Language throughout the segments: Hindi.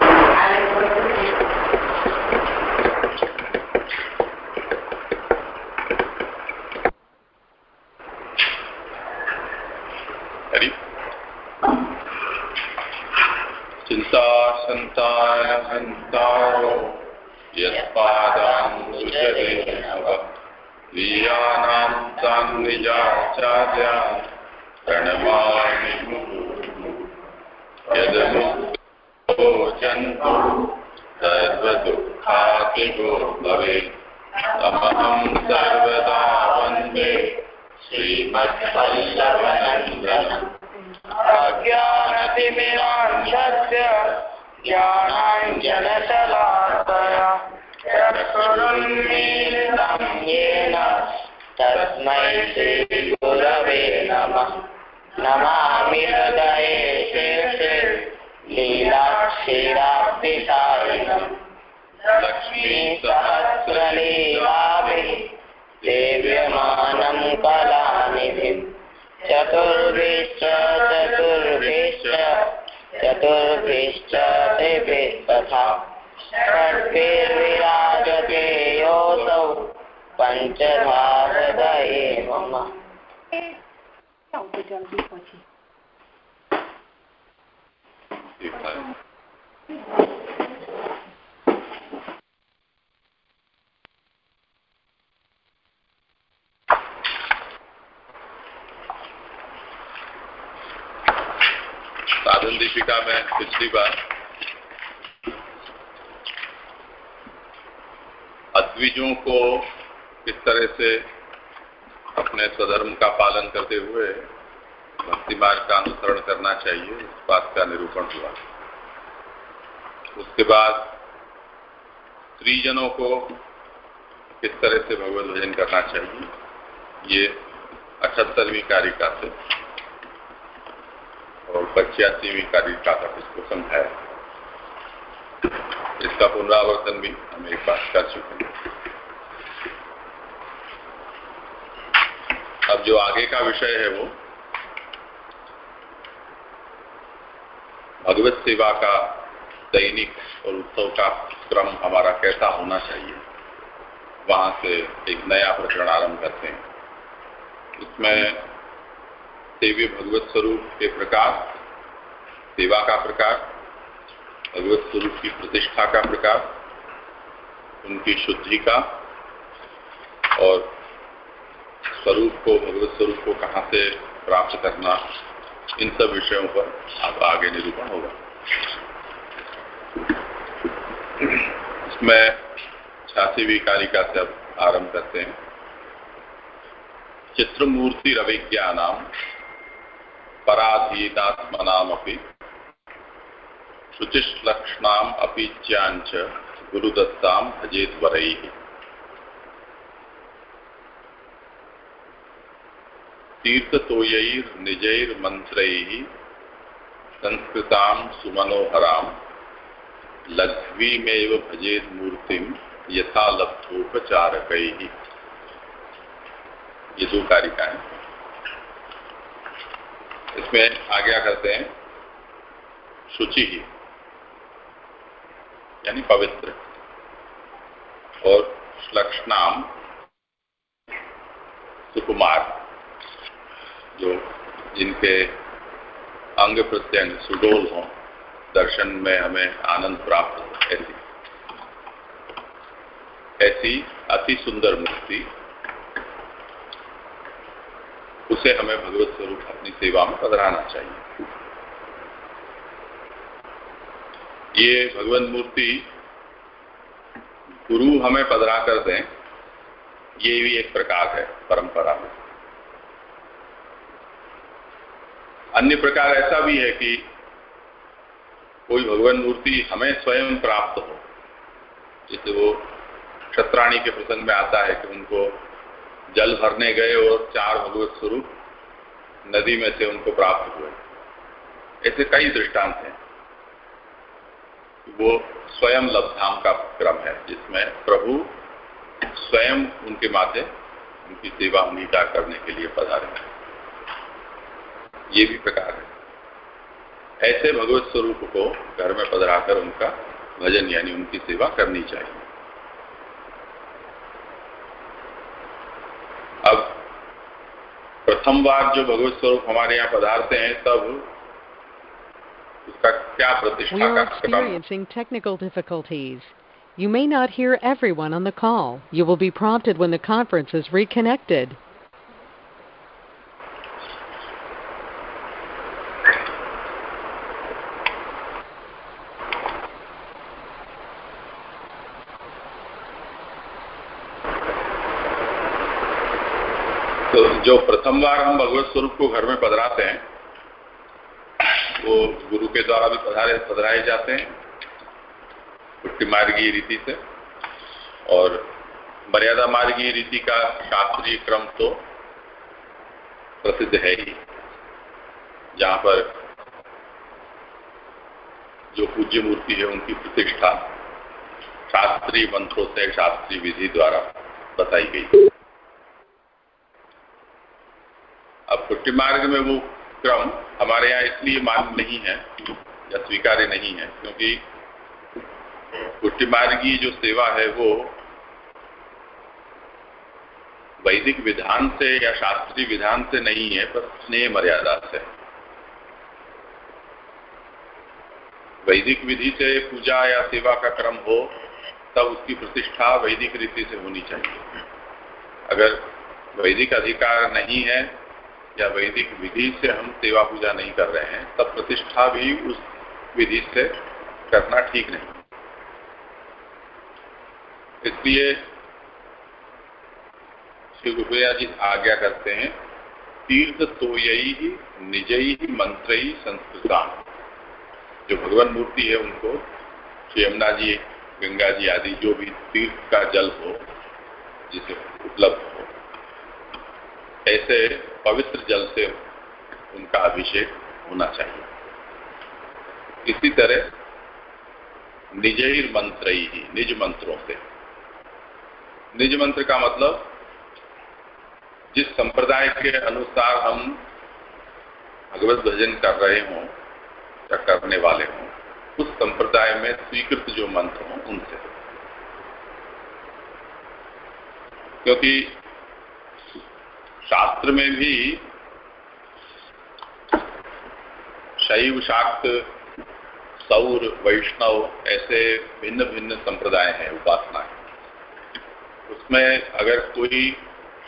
हरि नमः साधन दीपिका में पिछली बार। अद्विजों को किस तरह से अपने स्वधर्म का पालन करते हुए भक्ति मार्ग का अनुसरण करना चाहिए, इस बात का निरूपण हुआ। उसके बाद स्त्रीजनों को किस तरह से भगवत भजन करना चाहिए, ये अठहत्तरवीं कारिका से और पचासीवीं कारिका तक इसको समझाया? इसका पुनरावर्तन भी हम एक बात कर चुके हैं। अब जो आगे का विषय है वो, भगवत सेवा का दैनिक और उत्सव का क्रम हमारा कैसा होना चाहिए, वहाँ से एक नया प्रकरण आरंभ करते हैं। इसमें सेव्य भगवत स्वरूप के प्रकार, सेवा का प्रकार, भगवत स्वरूप की प्रतिष्ठा का प्रकार, उनकी शुद्धि का, और स्वरूप को, भगवत स्वरूप को कहाँ से प्राप्त करना, इन सब विषयों पर अब आगे निरूपण होगा। इसमें छियासीवीं कारिका से अब आरंभ करते हैं। चित्रमूर्ति रविज्ञानाम पराधीतात्मनामपि शुचिश्लक्ष्णाम अपि च्यांच गुरुदत्ताम भजेत वरैः। तीर्थतोयैर्निजैर्मन्त्रैः, संस्कृतां सुमनोहरां लघ्वीमेव भजेत यथा ये दो कारिकाएँ। इसमें आज्ञा करते हैं? शुचि ही यानी पवित्र। और श्लक्षणाम सुकुमार, जो जिनके अंग प्रत्यंग सुडोल हों, दर्शन में हमें आनंद प्राप्त हो। ऐसी ऐसी अति सुंदर मूर्ति उसे हमें भगवत स्वरूप अपनी सेवा में पधराना चाहिए। ये भगवत मूर्ति गुरु हमें पधरा कर दें, ये भी एक प्रकार है परंपरा में। अन्य प्रकार ऐसा भी है कि कोई भगवान मूर्ति हमें स्वयं प्राप्त हो। जैसे वो क्षत्राणी के प्रसंग में आता है कि उनको जल भरने गए और चार भगवत स्वरूप नदी में से उनको प्राप्त हुए। ऐसे कई दृष्टांत हैं। वो स्वयं लब्धाम का क्रम है, जिसमें प्रभु स्वयं उनके माथे उनकी सेवा उन्नीता करने के लिए पधारे ये भी प्रकार है। ऐसे भगवत स्वरूप को घर में पधराकर उनका भजन यानी उनकी सेवा करनी चाहिए। प्रथम बार जो भगवत स्वरूप हमारे यहाँ पधारते हैं तब उसका क्या प्रतिष्ठा We are experiencing technical difficulties. You may not hear everyone on the call. You will be prompted when the conference is reconnected. जो प्रथम बार हम भगवत स्वरूप को घर में पधराते हैं, वो गुरु के द्वारा भी पधारे, पधराए जाते हैं पुट्टी मार्गीय रीति से। और मर्यादा मार्गीय रीति का शास्त्रीय क्रम तो प्रसिद्ध है ही, जहाँ पर जो पूज्य मूर्ति है उनकी प्रतिष्ठा शास्त्रीय मंत्रों से शास्त्रीय विधि द्वारा बताई गई। अब पुट्टी मार्ग में वो क्रम हमारे यहाँ इसलिए मान्य नहीं है या स्वीकार्य नहीं है, क्योंकि पुट्टी मार्गी जो सेवा है वो वैदिक विधान से या शास्त्रीय विधान से नहीं है, पर स्नेह मर्यादा से। वैदिक विधि से पूजा या सेवा का क्रम हो, तब उसकी प्रतिष्ठा वैदिक रीति से होनी चाहिए। अगर वैदिक अधिकार नहीं है या वैदिक विधि से हम सेवा पूजा नहीं कर रहे हैं, तब प्रतिष्ठा भी उस विधि से करना ठीक नहीं। इसलिए श्री गुरुया जी आज्ञा करते हैं, तीर्थ तो यही निज ही मंत्र ही संस्कृता जो भगवान मूर्ति है उनको श्री यमुना जी, गंगा जी आदि जो भी तीर्थ का जल हो, जिसे उपलब्ध हो, ऐसे पवित्र जल से उनका अभिषेक होना चाहिए। इसी तरह निज ही मंत्र ही, निज मंत्रों से। निज मंत्र का मतलब जिस संप्रदाय के अनुसार हम भगवत भजन कर रहे हों या करने वाले हों, उस संप्रदाय में स्वीकृत जो मंत्र हों, उनसे। क्योंकि शास्त्र में भी शैव, शाक्त, सौर, वैष्णव ऐसे भिन्न भिन्न संप्रदाय हैं उपासना उसमें अगर कोई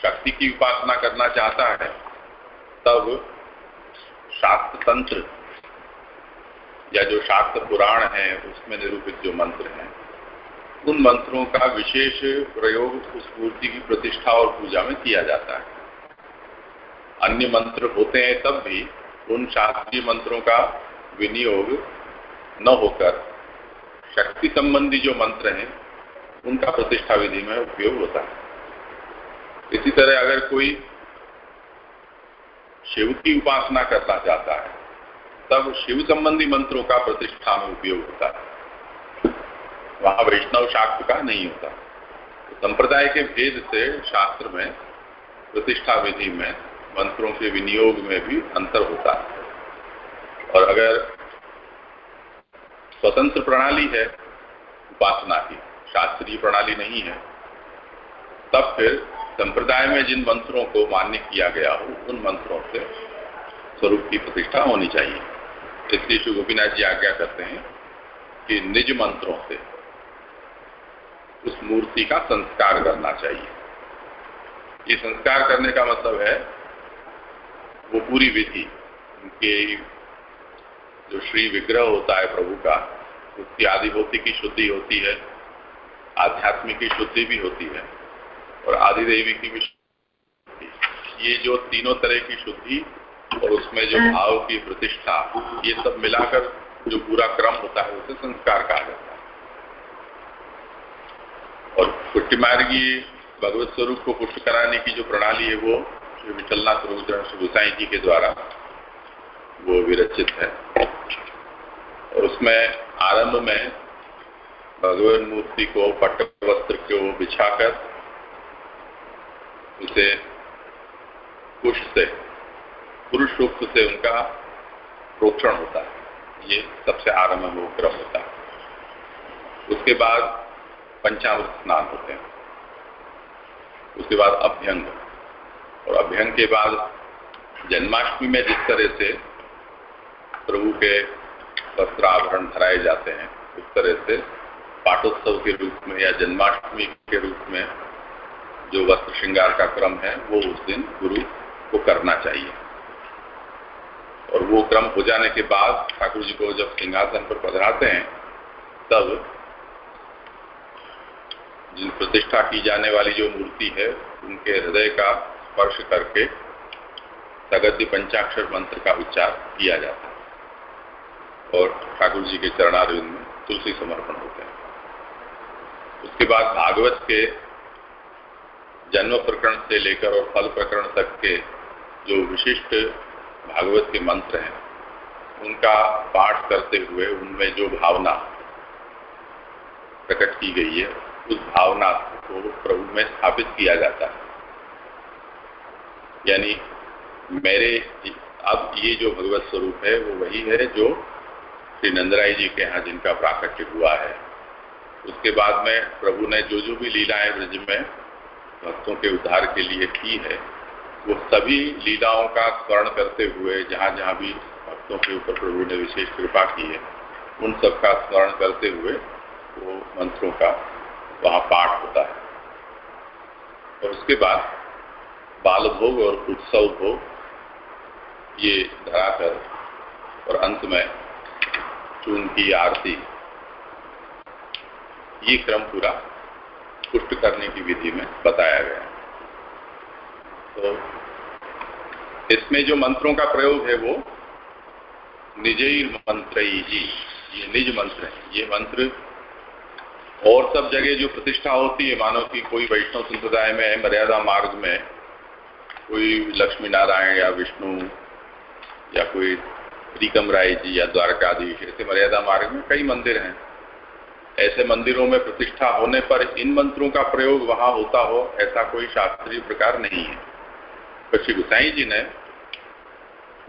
शक्ति की उपासना करना चाहता है, तब शास्त्र तंत्र या जो शास्त्र पुराण है, उसमें निरूपित जो मंत्र हैं, उन मंत्रों का विशेष प्रयोग उस मूर्ति की प्रतिष्ठा और पूजा में किया जाता है। अन्य मंत्र होते हैं तब भी उन शास्त्रीय मंत्रों का विनियोग न होकर शक्ति संबंधी जो मंत्र हैं, उनका प्रतिष्ठा विधि में उपयोग होता है। इसी तरह अगर कोई शिव की उपासना करना चाहता है, तब शिव संबंधी मंत्रों का प्रतिष्ठा में उपयोग होता है। वहाँ वैष्णव शाक्त का नहीं होता। संप्रदाय के भेद से शास्त्र में प्रतिष्ठा विधि में मंत्रों के विनियोग में भी अंतर होता है। और अगर स्वतंत्र प्रणाली है, उपासना की शास्त्रीय प्रणाली नहीं है, तब फिर संप्रदाय में जिन मंत्रों को मान्य किया गया हो, उन मंत्रों से स्वरूप की प्रतिष्ठा होनी चाहिए। इसलिए श्री गोपीनाथ जी आज्ञा करते हैं कि निज मंत्रों से उस मूर्ति का संस्कार करना चाहिए। ये संस्कार करने का मतलब है वो पूरी विधि उनके जो श्री विग्रह होता है प्रभु का उसकी आदिभूति की शुद्धि होती है आध्यात्मिक की शुद्धि भी होती है और आदि देवी की भी ये जो तीनों तरह की शुद्धि और उसमें जो भाव की प्रतिष्ठा ये सब मिलाकर जो पूरा क्रम होता है उसे संस्कार कहा जाता है। और पुट्टी मार्गी भगवत स्वरूप को पुष्ट कराने की जो प्रणाली है वो श्री विठलनाथ प्रभुचरण गोसाई जी के द्वारा, वो विरचित है। और उसमें आरंभ में भगवान मूर्ति को पट्ट वस्त्र को बिछाकर उसे कुश से, पुरुष रूप से उनका प्रोक्षण होता है। ये सबसे आरंभ में वो क्रम होता है। उसके बाद पंचामृत स्नान होते हैं। उसके बाद अभ्यंग। और अभ्यंग के बाद जन्माष्टमी में जिस तरह से प्रभु के वस्त्र आभरण धराए जाते हैं, उस तरह से पाठोत्सव के रूप में या जन्माष्टमी के रूप में जो वस्त्र श्रृंगार का क्रम है, वो उस दिन गुरु को करना चाहिए। और वो क्रम हो जाने के बाद ठाकुर जी को जब सिंहासन पर पधराते हैं, तब जिन प्रतिष्ठा की जाने वाली जो मूर्ति है, उनके हृदय का स्पर्श करके सगद्य पंचाक्षर मंत्र का उच्चार किया जाता है। और ठाकुर जी के चरणारविंद में तुलसी समर्पण होते हैं। उसके बाद भागवत के जन्म प्रकरण से लेकर और फल प्रकरण तक के जो विशिष्ट भागवत के मंत्र हैं, उनका पाठ करते हुए उनमें जो भावना प्रकट की गई है, उस भावना को प्रभु में स्थापित किया जाता है। यानी मेरे अब ये जो भगवत स्वरूप है, वो वही है जो श्री नंदराय जी के यहाँ जिनका प्राकट्य हुआ है। उसके बाद में प्रभु ने जो जो भी लीलाएँ ब्रज में भक्तों के उद्धार के लिए की है, वो सभी लीलाओं का स्मरण करते हुए, जहाँ जहाँ भी भक्तों के ऊपर प्रभु ने विशेष कृपा की है, उन सब का स्मरण करते हुए वो मंत्रों का वहाँ पाठ होता है। और उसके बाद बाल भोग और उत्सव भोग, ये धराकर और अंत में चून की आरती। ये क्रम पूरा पुष्ट करने की विधि में बताया गया तो इसमें जो मंत्रों का प्रयोग है वो निज मंत्र ही, ये निज मंत्र है। ये मंत्र और सब जगह जो प्रतिष्ठा होती है मानो कि कोई वैष्णव संप्रदाय में, मर्यादा मार्ग में कोई लक्ष्मी नारायण या विष्णु या कोई प्रीकम राय जी या द्वारकाधीश, ऐसे मर्यादा मार्ग में कई मंदिर हैं। ऐसे मंदिरों में प्रतिष्ठा होने पर इन मंत्रों का प्रयोग वहाँ होता हो, ऐसा कोई शास्त्रीय प्रकार नहीं है। श्री गुसाई जी ने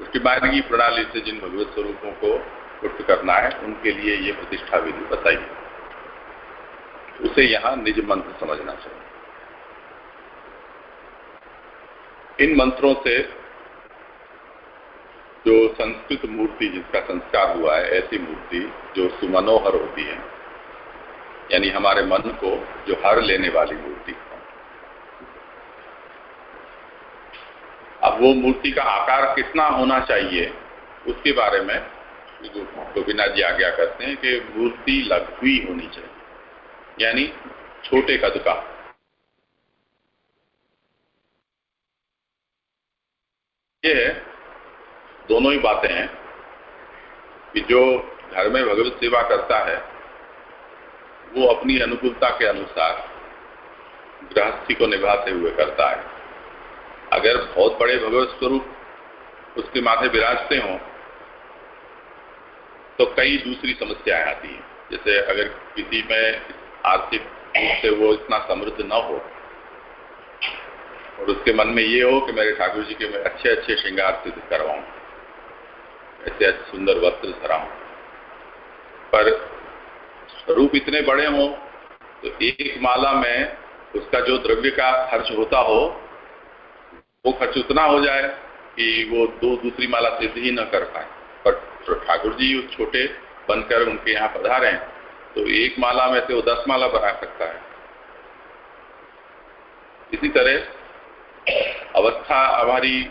उसकी की प्रणाली से जिन भगवत स्वरूपों को पुष्ट करना है, उनके लिए ये प्रतिष्ठा विधि बताई। उसे यहाँ निज मंत्र समझना चाहिए। इन मंत्रों से जो संस्कृत मूर्ति जिसका संस्कार हुआ है, ऐसी मूर्ति जो सुमनोहर होती है, यानी हमारे मन को जो हर लेने वाली मूर्ति। अब वो मूर्ति का आकार कितना होना चाहिए, उसके बारे में गोपीनाथ जी आज्ञा करते हैं कि मूर्ति लघु होनी चाहिए, यानी छोटे कद का। ये दोनों ही बातें हैं कि जो घर में भगवत सेवा करता है, वो अपनी अनुकूलता के अनुसार गृहस्थी को निभाते हुए करता है। अगर बहुत बड़े भगवत स्वरूप उसके माथे विराजते हों तो कई दूसरी समस्याएँ आती हैं। जैसे अगर किसी में आर्थिक रूप से वो इतना समृद्ध न हो और उसके मन में ये हो कि मेरे ठाकुर जी के मैं अच्छे अच्छे श्रृंगार सिद्ध करवाऊं। ऐसे सुंदर वस्त्र धराऊं। पर स्वरूप इतने बड़े हों तो एक माला में उसका जो द्रव्य का खर्च होता हो, वो खर्च उतना हो जाए कि वो दो दूसरी माला सिद्ध ही न कर पाए। पर ठाकुर जी उस छोटे बनकर उनके यहाँ पधारे हैं तो एक माला में से वो दस माला बना सकता है। इसी तरह अवस्था हमारी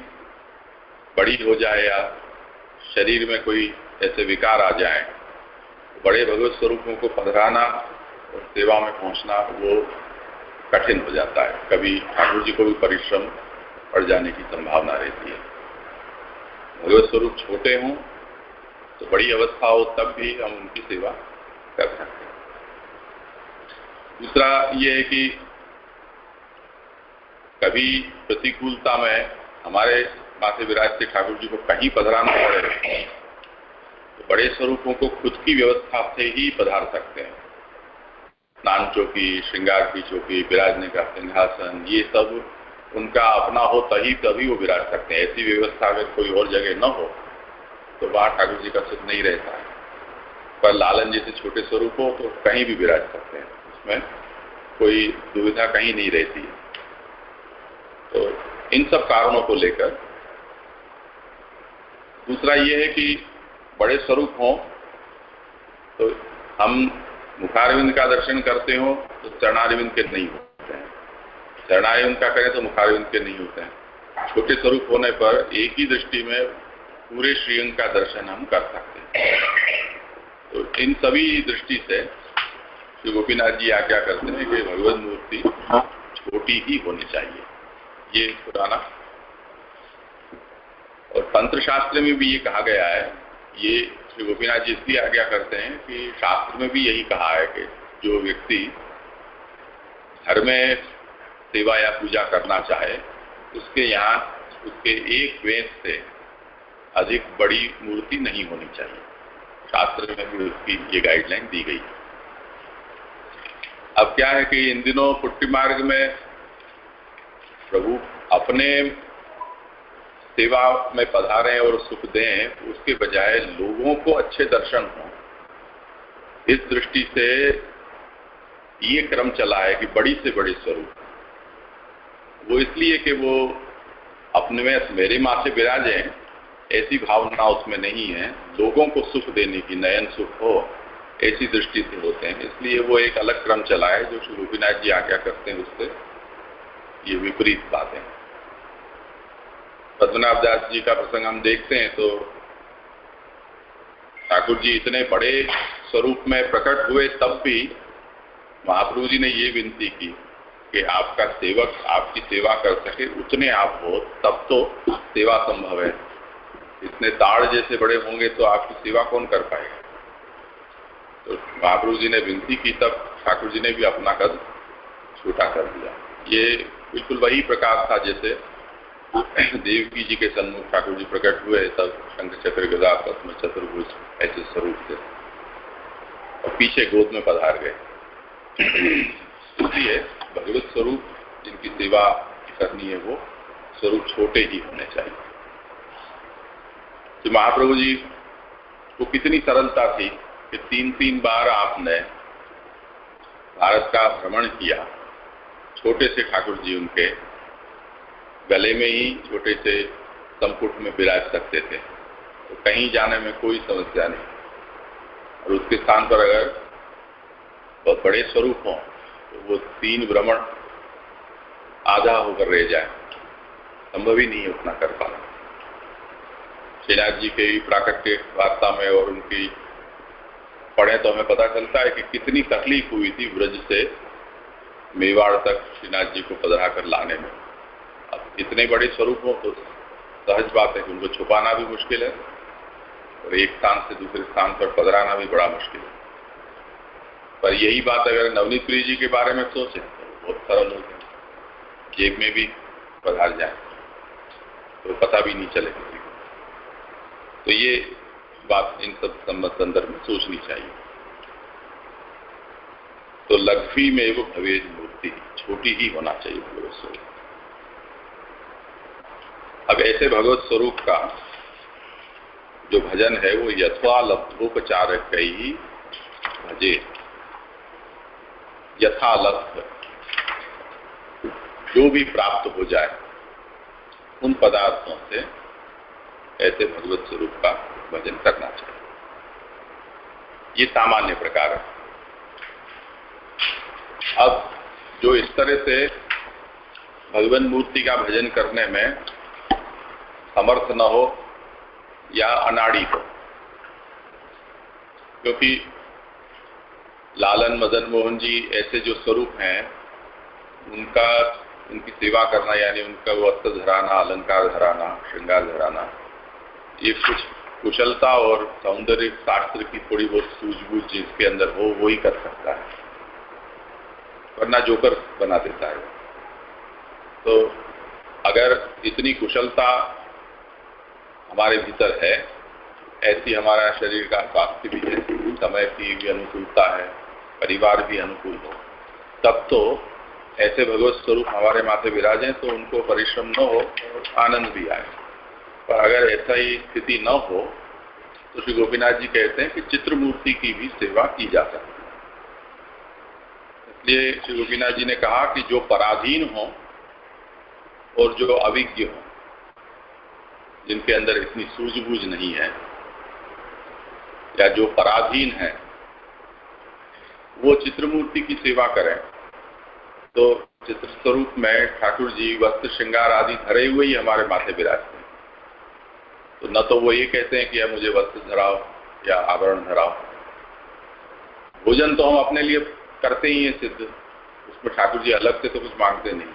बड़ी हो जाए या शरीर में कोई ऐसे विकार आ जाए, बड़े भगवत स्वरूपों को पधराना और सेवा में पहुँचना वो कठिन हो जाता है। कभी ठाकुर जी को भी परिश्रम पड़ जाने की संभावना रहती है। भगवत स्वरूप छोटे हों तो बड़ी अवस्था हो तब भी हम उनकी सेवा कर सकते हैं। दूसरा ये है कि कभी प्रतिकूलता में हमारे माथे विराज से ठाकुर जी को कहीं पधराना पड़े तो बड़े स्वरूपों को खुद की व्यवस्था से ही पधार सकते हैं। स्नान चौकी, श्रृंगार की चौकी, विराजने का सिंहासन, ये सब उनका अपना हो तभी तभी वो विराज सकते हैं। ऐसी व्यवस्था अगर कोई और जगह न हो तो वहाँ ठाकुर जी का सुख नहीं रहता। है पर लालन जैसे छोटे स्वरूप हो तो कहीं भी विराज सकते हैं। उसमें कोई दुविधा कहीं नहीं रहती। तो इन सब कारणों को लेकर। दूसरा ये है कि बड़े स्वरूप हों तो हम मुखारविंद का दर्शन करते हो तो चरणारविंद के नहीं होते हैं। चरणारविंद का करें तो मुखारविंद के नहीं होते हैं। छोटे स्वरूप होने पर एक ही दृष्टि में पूरे श्रीअंग का दर्शन हम कर सकते हैं। तो इन सभी दृष्टि से श्री गोपीनाथ जी आज्ञा करते हैं कि भगवत मूर्ति छोटी ही होनी चाहिए। ये पुराना। और तंत्र शास्त्र में भी ये कहा गया है। ये श्री गोपीनाथ जी इसलिए आज्ञा करते हैं कि शास्त्र में भी यही कहा है कि जो व्यक्ति घर में सेवा या पूजा करना चाहे, उसके यहाँ, उसके एक वेद से अधिक बड़ी मूर्ति नहीं होनी चाहिए। शास्त्र में भी उसकी ये गाइडलाइन दी गई अब क्या है कि इन दिनों पुट्टी मार्ग में प्रभु अपने सेवा में पधारें और सुख दें, उसके बजाय लोगों को अच्छे दर्शन हो। इस दृष्टि से ये क्रम चला है कि बड़ी से बड़ी स्वरूप। वो इसलिए कि वो अपने में मेरे माँ से विराजे ऐसी भावना उसमें नहीं है। लोगों को सुख देने की नयन सुख हो, ऐसी दृष्टि से होते हैं। इसलिए वो एक अलग क्रम चला है, जो श्री गोपीनाथ जी आज्ञा करते हैं उससे। ये विपरीत बात पद्मनाभ दास जी का प्रसंग हम देखते हैं तो ठाकुर जी इतने बड़े स्वरूप में प्रकट हुए तब भी महाप्रभु जी ने ये विनती की कि आपका सेवक आपकी सेवा कर सके, उतने आप हो, तब तो सेवा संभव है। इतने ताड़ जैसे बड़े होंगे तो आपकी सेवा कौन कर पाएगा? तो महाप्रभु जी ने विनती की, तब ठाकुर जी ने भी अपना कद छोटा कर दिया। ये बिल्कुल वही प्रकार था जैसे देवकी जी के सन्मुख ठाकुर जी प्रकट हुए, तब शंख चक्र गदा पद्म चतुर्भुज ऐसे स्वरूप थे। और पीछे गोद में पधार गए। इसलिए भगवत स्वरूप, जिनकी सेवा करनी है, वो स्वरूप छोटे ही होने चाहिए। तो महाप्रभु जी को कितनी सरलता थी कि तीन तीन बार आपने भारत का भ्रमण किया। छोटे से ठाकुर जी उनके गले में ही छोटे से संपुट में विराज सकते थे। तो कहीं जाने में कोई समस्या नहीं। और उसके स्थान पर अगर बहुत बड़े स्वरूप हों तो वो तीन भ्रमण आधा होकर रह जाए। संभव ही नहीं उतना कर पाना। श्रीनाथ जी के प्राकट्य वार्ता में और उनकी पढ़े तो हमें पता चलता है कि कितनी तकलीफ़ हुई थी ब्रज से मेवाड़ तक श्रीनाथ जी को पधरा कर लाने में। अब इतने बड़े स्वरूप हो तो सहज बात है कि उनको छुपाना भी मुश्किल है और एक स्थान से दूसरे स्थान पर पधराना भी बड़ा मुश्किल है। पर यही बात अगर नवनीत प्रिय जी के बारे में सोचे तो बहुत सरल हो जाए जेब में भी पधार जाए तो पता भी नहीं चले तो ये बात इन सब संदर्भ में सोचनी चाहिए। तो लघ्वी में वो भवेज मूर्ति छोटी ही होना चाहिए भगवत स्वरूप। अब ऐसे भगवत स्वरूप का जो भजन है, वो यथवा लब्धोपचार कई भजे। यथा लब्ध। जो भी प्राप्त हो जाए, उन पदार्थों से ऐसे भगवत स्वरूप का भजन करना चाहिए। ये सामान्य प्रकार है। अब जो इस तरह से भगवान मूर्ति का भजन करने में समर्थ न हो या अनाड़ी हो, क्योंकि लालन मदन मोहन जी ऐसे जो स्वरूप हैं, उनका, उनकी सेवा करना, यानी उनका वस्त्र धराना, अलंकार धराना, श्रृंगार धराना, ये कुछ कुशलता और सौंदर्य शास्त्र की थोड़ी बहुत सूझबूझ जिसके अंदर हो, वो ही कर सकता है। वरना जोकर बना देता है। तो अगर इतनी कुशलता हमारे भीतर है, ऐसी हमारा शरीर का स्वास्थ्य भी है, समय की भी अनुकूलता है, परिवार भी अनुकूल हो, तब तो ऐसे भगवत स्वरूप हमारे माथे विराजें तो उनको परिश्रम न हो आनंद भी आए। पर अगर ऐसा ही स्थिति न हो तो श्री गोपीनाथ जी कहते हैं कि चित्रमूर्ति की भी सेवा की जा सकती इसलिए श्री गोपीनाथ जी ने कहा कि जो पराधीन हो और जो अभिज्ञ हो, जिनके अंदर इतनी सूझबूझ नहीं है, या जो पराधीन है, वो चित्रमूर्ति की सेवा करें तो चित्र स्वरूप में ठाकुर जी वस्त्र, श्रृंगार आदि धरे हुए ही हमारे माथे विराजते हैं। तो न तो वो ये कहते हैं कि मुझे वस्त्र धराओ या आवरण धराओ। भोजन तो हम अपने लिए करते ही हैं सिद्ध। उसमें ठाकुर जी अलग से तो कुछ मांगते नहीं।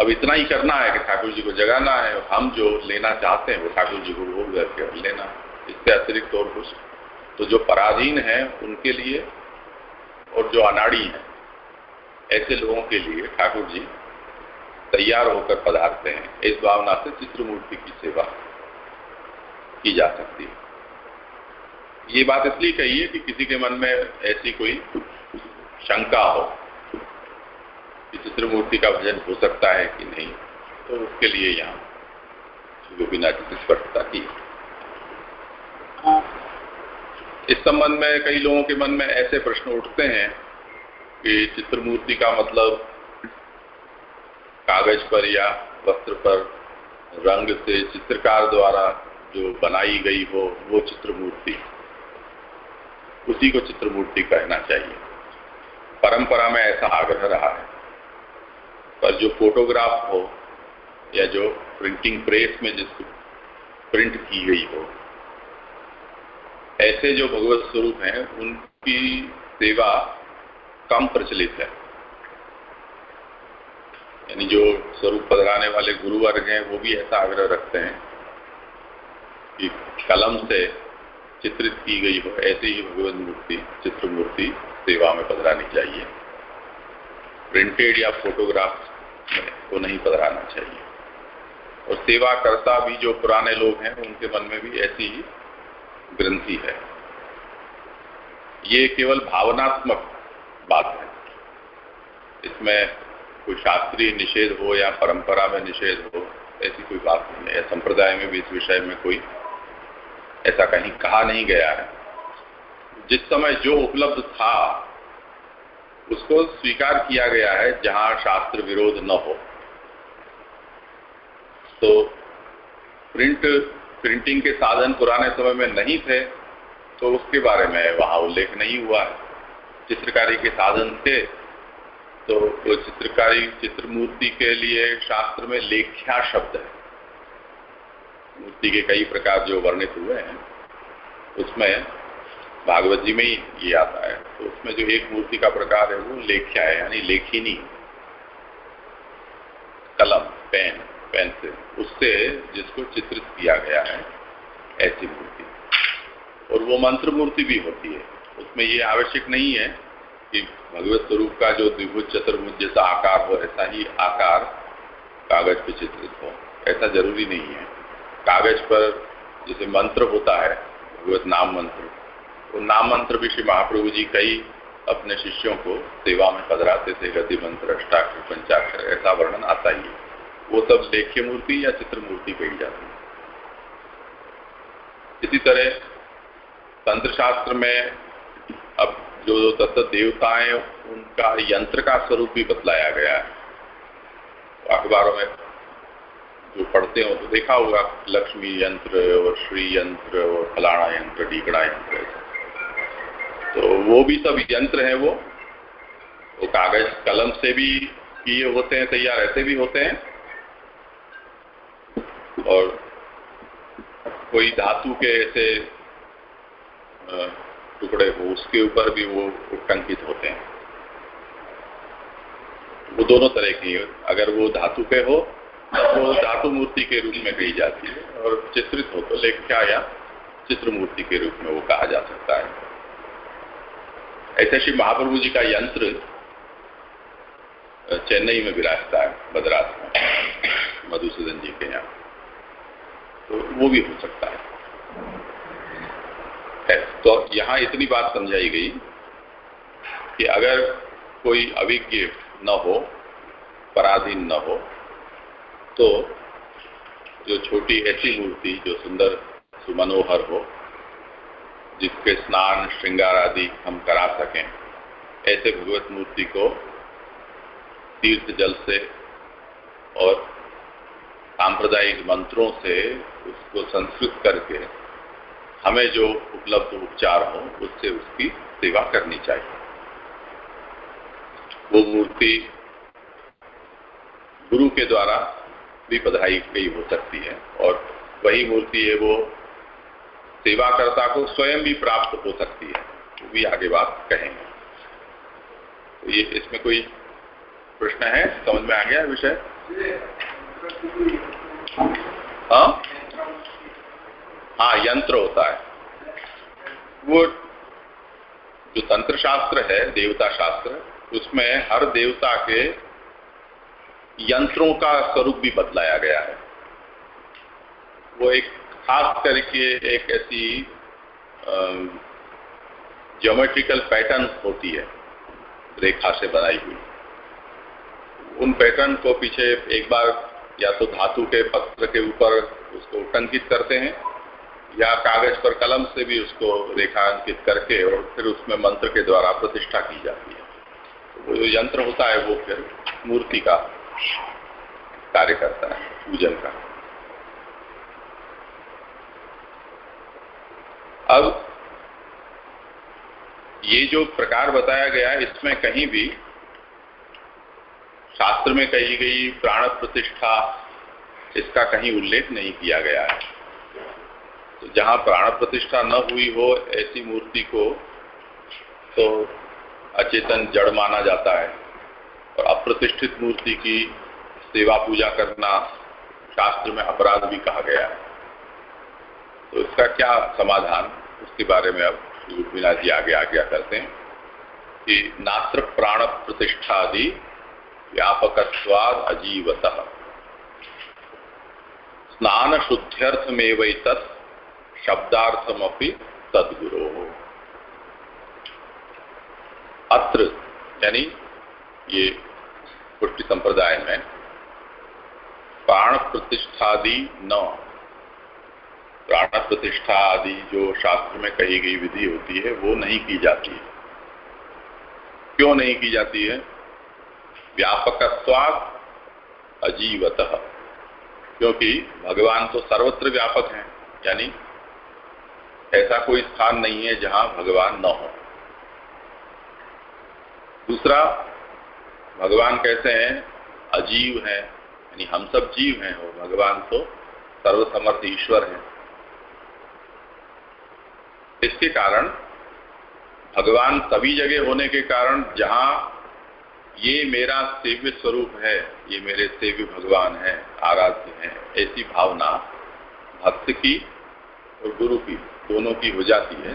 अब इतना ही करना है कि ठाकुर जी को जगाना है हम जो लेना चाहते हैं, वो ठाकुर जी को भोग करके लेना। इससे अतिरिक्त और कुछ। तो जो पराधीन है, उनके लिए और जो अनाड़ी है, ऐसे लोगों के लिए ठाकुर जी तैयार होकर पधारते हैं। इस भावना से चित्रमूर्ति की सेवा की जा सकती है। ये बात इसलिए कही है कि किसी के मन में ऐसी कोई शंका हो कि चित्रमूर्ति का भजन हो सकता है कि नहीं तो उसके लिए यहाँ गोपीनाथ जी स्पष्टता की। इस संबंध में कई लोगों के मन में ऐसे प्रश्न उठते हैं कि चित्रमूर्ति का मतलब कागज़ पर या वस्त्र पर, रंग से चित्रकार द्वारा जो बनाई गई हो वो चित्रमूर्ति। उसी को चित्रमूर्ति कहना चाहिए। परंपरा में ऐसा आग्रह रहा है। पर जो फोटोग्राफ हो या जो प्रिंटिंग प्रेस में जिसको प्रिंट की गई हो, ऐसे जो भगवत स्वरूप हैं, उनकी सेवा कम प्रचलित है। यानी जो स्वरूप पधराने वाले गुरुवर्ग हैं, वो भी ऐसा आग्रह रखते हैं कि कलम से चित्रित की गई हो, ऐसी ही भगवत मूर्ति, चित्र मूर्ति सेवा में पधरानी चाहिए। प्रिंटेड या फोटोग्राफ में को नहीं पधराना चाहिए। और सेवा करता भी जो पुराने लोग हैं, उनके मन में भी ऐसी ही ग्रंथि है। ये केवल भावनात्मक बात है। इसमें कोई शास्त्रीय निषेध हो या परंपरा में निषेध हो, ऐसी कोई बात नहीं है। या संप्रदाय में भी इस विषय में कोई ऐसा कहीं कहा नहीं गया है। जिस समय जो उपलब्ध था, उसको स्वीकार किया गया है जहाँ शास्त्र विरोध न हो। तो प्रिंट प्रिंटिंग के साधन पुराने समय में नहीं थे तो उसके बारे में वहाँ उल्लेख नहीं हुआ है। चित्रकारी के साधन थे तो वो चित्रकारी, चित्रमूर्ति के लिए शास्त्र में लेख्या शब्द है। मूर्ति के कई प्रकार जो वर्णित हुए हैं, उसमें भागवत जी में ही ये आता है। तो उसमें जो एक मूर्ति का प्रकार है वो लेख्या है, यानी लेखिनी। कलम, पेन, पेंसिल, उससे जिसको चित्रित किया गया है, ऐसी मूर्ति। और वो मंत्र मूर्ति भी होती है। उसमें ये आवश्यक नहीं है कि भगवत स्वरूप का जो द्विभुज, चतुर्भुज जैसा आकार हो, ऐसा ही आकार कागज़ पे चित्रित हो। ऐसा ज़रूरी नहीं है। कागज़ पर जैसे मंत्र होता है, भगवत नाम मंत्र वो नाम मंत्र भी श्री महाप्रभु जी कई अपने शिष्यों को सेवा में पधराते थे, गति मंत्र, अष्टाक्षर, पंचाक्षर, ऐसा वर्णन आता ही है। वो सब लेख्य मूर्ति या चित्र मूर्ति कही जाती है। इसी तरह तंत्र शास्त्र में अब जो जो तत्व देवताएँ उनका यंत्र का स्वरूप भी बतलाया गया है। अखबारों में जो पढ़ते हो तो देखा होगा लक्ष्मी यंत्र और श्री यंत्र और फलाना यंत्र डीकड़ा यंत्र तो वो भी सब यंत्र हैं वो। वो कागज़ कलम से भी किए होते हैं, तैयार ऐसे भी होते हैं। और कोई धातु के ऐसे टुकड़े हो, उसके ऊपर भी वो टंकित होते हैं। वो दोनों तरह की अगर वो धातु के हो वो धातु मूर्ति के रूप में कही जाती है और चित्रित हो तो लेख्या या चित्र मूर्ति के रूप में वो कहा जा सकता है। ऐसे श्री महाप्रभु जी का यंत्र चेन्नई में विराजता है, मद्रास में, मधुसूदन जी के यहाँ। तो वो भी हो सकता है। तो यहाँ इतनी बात समझाई गई कि अगर कोई अभिज्ञ न हो, पराधीन न हो तो जो छोटी ऐसी मूर्ति, जो सुंदर सुमनोहर हो, जिसके स्नान, श्रृंगार आदि हम करा सकें, ऐसे भगवत मूर्ति को तीर्थ जल से और सांप्रदायिक मंत्रों से उसको संस्कृत करके हमें जो उपलब्ध उपचार हो, उससे उसकी सेवा करनी चाहिए। वो मूर्ति गुरु के द्वारा भी पधराई गई हो सकती है। और वही मूर्ति है वो सेवाकर्ता को स्वयं भी प्राप्त हो सकती है, वो भी आगे बात कहेंगे। तो ये इसमें कोई प्रश्न है? समझ में आ गया विषय? हाँ? हाँ यंत्र होता है। वो जो तंत्र शास्त्र है, देवता शास्त्र, उसमें हर देवता के यंत्रों का स्वरूप भी बदलाया गया है। वो एक खास करके एक ऐसी ज्योमेट्रिकल पैटर्न होती है, रेखा से बनाई हुई। उन पैटर्न को पीछे एक बार या तो धातु के पत्र के ऊपर उसको टंकित करते हैं, या कागज़ पर कलम से भी उसको रेखांकित करके और फिर उसमें मंत्र के द्वारा प्रतिष्ठा की जाती है। तो वो जो यंत्र होता है, वो फिर मूर्ति का कार्य करता है, पूजन का। अब ये जो प्रकार बताया गया, इसमें कहीं भी शास्त्र में कही गई प्राण प्रतिष्ठा, इसका कहीं उल्लेख नहीं किया गया है। तो जहाँ प्राण प्रतिष्ठा न हुई हो ऐसी मूर्ति को तो अचेतन जड़ माना जाता है। और अप्रतिष्ठित मूर्ति की सेवा पूजा करना शास्त्र में अपराध भी कहा गया। तो इसका क्या समाधान? उसके बारे में अब मीना जी आगे आज्ञा करते हैं कि नात्र प्राण प्रतिष्ठादि व्यापक अजीवत। स्नान शुद्ध्यर्थमेव तत् शब्दार्थमपि तदगुरो। अत्र यानी ये पुष्टि संप्रदाय में प्राण प्रतिष्ठादि न प्राण प्रतिष्ठा आदि जो शास्त्र में कही गई विधि होती है, वो नहीं की जाती है। क्यों नहीं की जाती है? व्यापकत्वात् अजीवत। क्योंकि भगवान तो सर्वत्र व्यापक हैं, यानी ऐसा कोई स्थान नहीं है जहाँ भगवान न हो। दूसरा भगवान कैसे हैं, अजीव हैं, यानी हम सब जीव हैं और भगवान तो सर्वसमर्थ ईश्वर हैं। इसके कारण भगवान सभी जगह होने के कारण जहाँ ये मेरा सेव्य स्वरूप है, ये मेरे सेव्य भगवान है, आराध्य है, ऐसी भावना भक्त की और गुरु की, दोनों की हो जाती है।